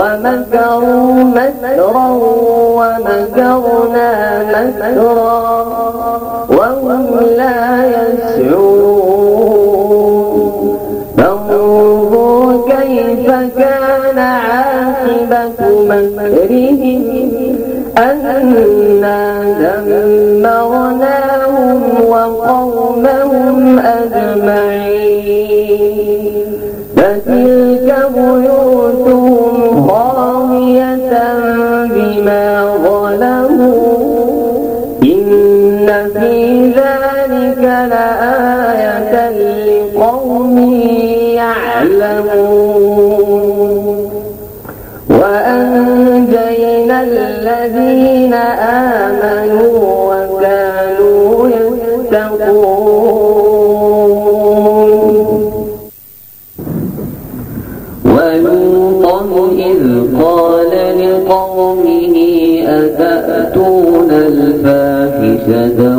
ومكروا مكرا ومكرنا مكرا وهم لا يسعون فانظر كيف كان عاقبة مكرهم. أنا دمرناهم وقومهم أجمعين. فتلك بيوتهم بما ظلموا إن في ذلك لآية الفاحشة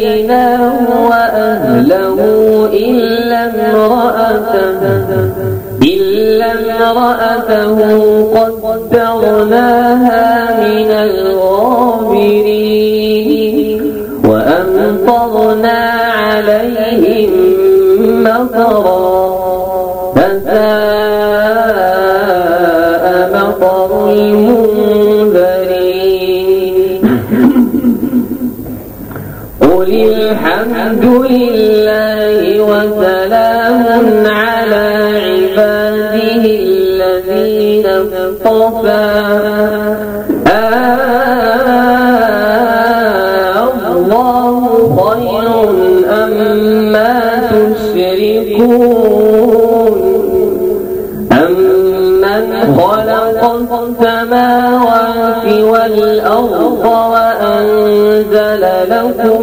فأنجيناه وأهله إلا امرأته. إلا امرأته قدرناها من الغابرين وأمطرنا عليهم مطرا. الحمد لله وسلام على عباده الذين اصطفى. الله خير أما تشركون. أمن خلق السماوات والأرض وأنزل لكم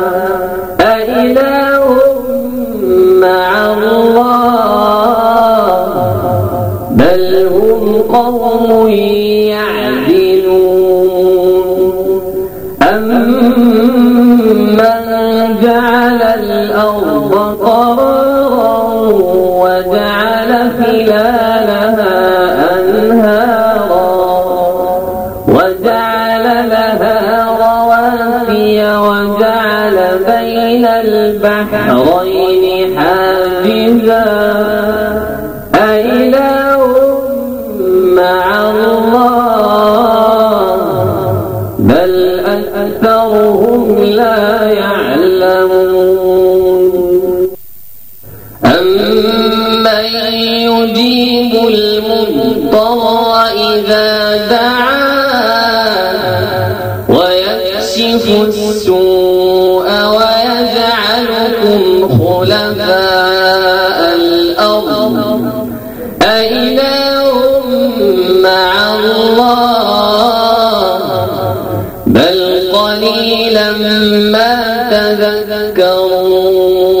وجعل لها رواسي وجعل بين البحرين حاجزا. يُرِدْكُمْ السُّوءَ وَيَجْعَلْكُمْ خُلَفَاءَ الْأَرْضِ. أَإِلَهٌ مَّعَ اللَّهِ. بَلْ قَلِيلًا مَّا تَذَكَّرُونَ.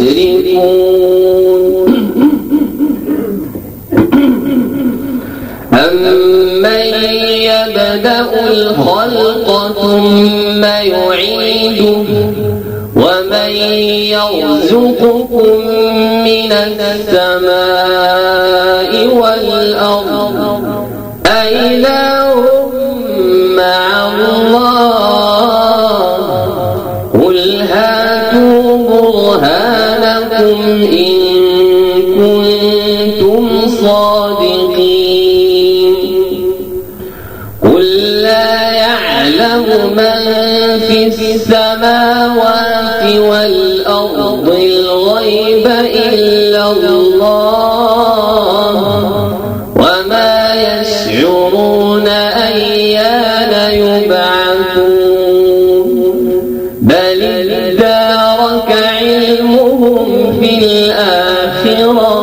يشركون أمن يبدأ الخلق ثم يعيده ومن يرزقكم من السماء والأرض أإله يعلم من في السماوات والأرض الغيب إلا الله. وما يشعرون أيان يبعثون. بل ادارك علمهم في الآخرة.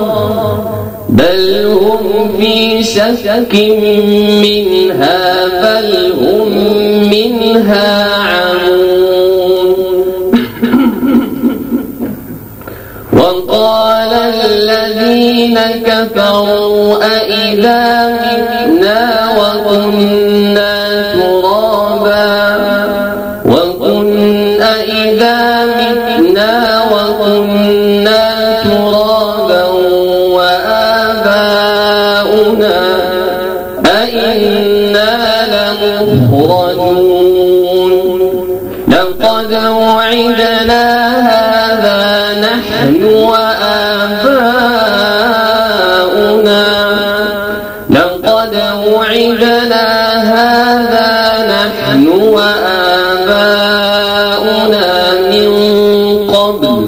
بل هم في شك منها. وقال الذين كفروا أئذا متنا وكنا لقد وعدنا هذا نحن وآباؤنا من قبل.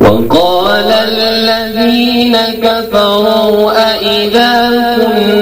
وقال الذين كفروا أئذا كنا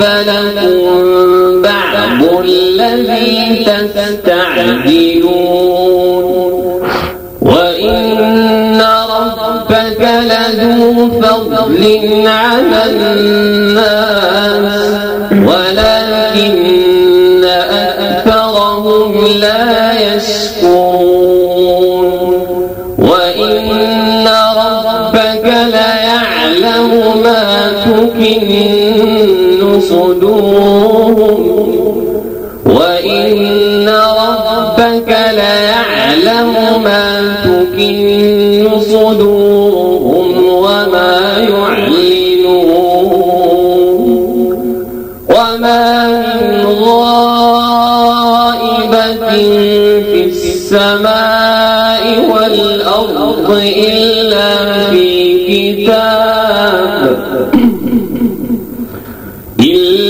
ردف لكم بعض الذي تستعجلون. وإن ربك لذو فضل على الناس ولكن أكثرهم لا يشكرون. وإن ربك ليعلم ما تكن صدورهم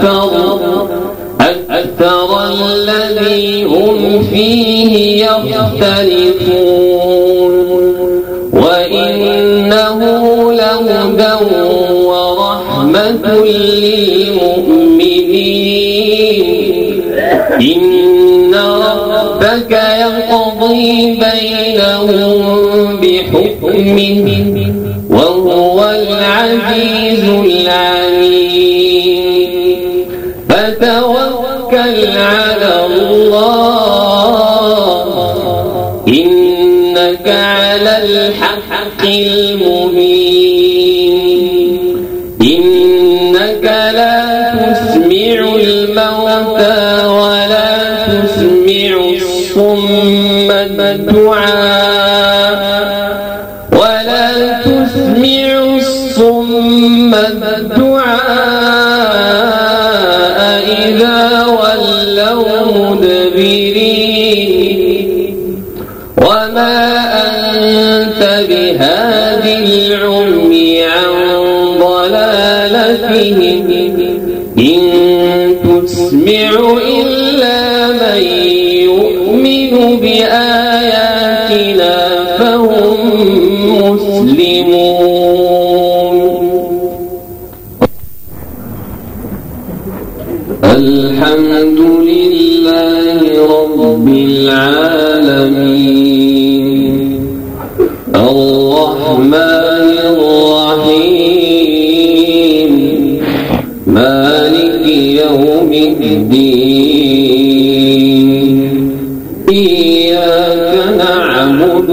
أكثر أكثر الذي هم فيه يختلفون. وإنه لهدى ورحمة للمؤمنين. إن ربك يقضي بينهم بحكمه وهو العزيز الحق المبين. تسمع إلا من يؤمن بآياتنا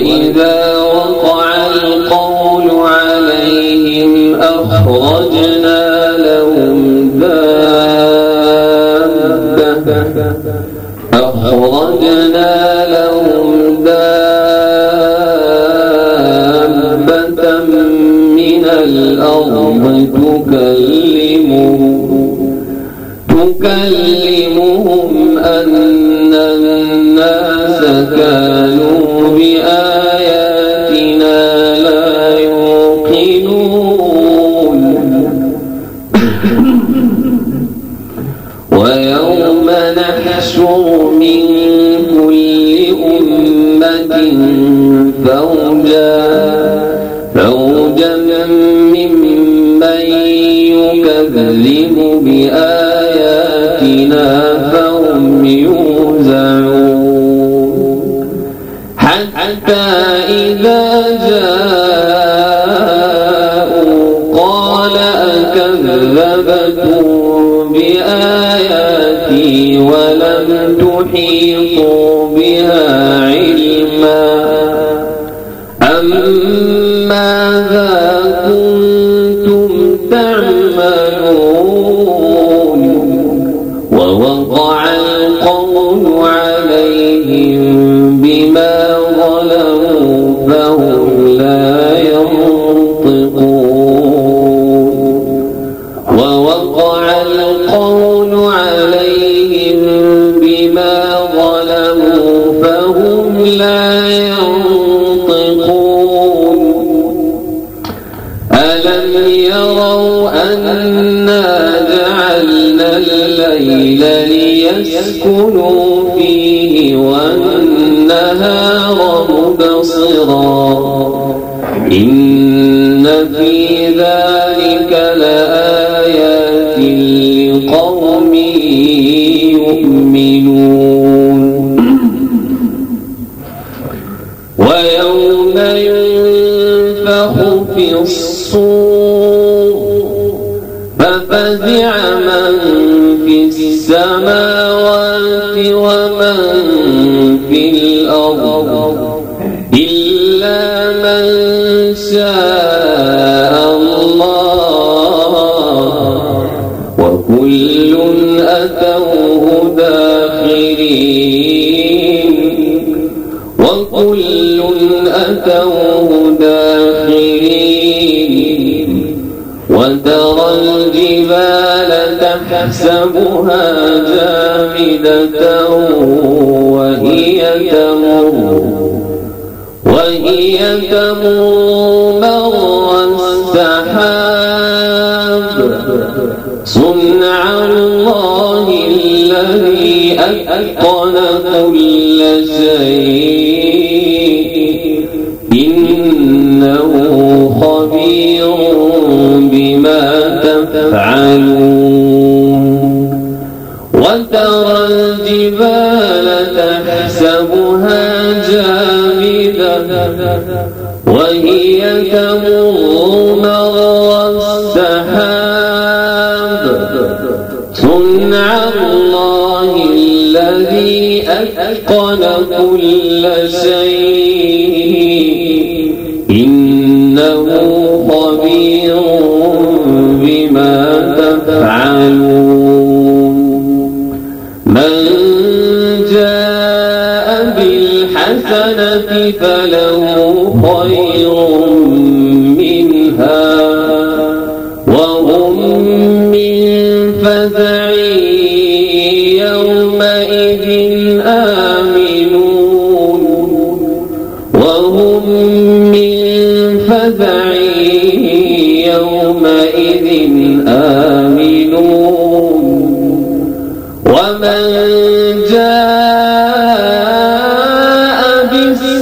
وإذا وقع القول عليهم أخرجنا لهم دابة. أخرجنا لهم دابة من الأرض تكلمهم تكلمهم علما الليل ليسكنوا فيه والنهار مبصرا. إن في ذلك لآيات لقوم يؤمنون. شاء الله. وكل أتوه داخرين وكل أتوه داخرين وترى الجبال تحسبها جامدة وهي تمر. وهي تمر مر السحاب. صنع الله الذي أتقن كل شيء. إنه خبير بما تفعلون. وهي تمر مر السحاب صنع الله الذي أتقن كل شيء. إنه خبير بما تفعلون. بالحسنة فله خير منها وهم من فزع يومئذ آمنون وهم من فزع يومئذ آمنون ومن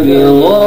ربك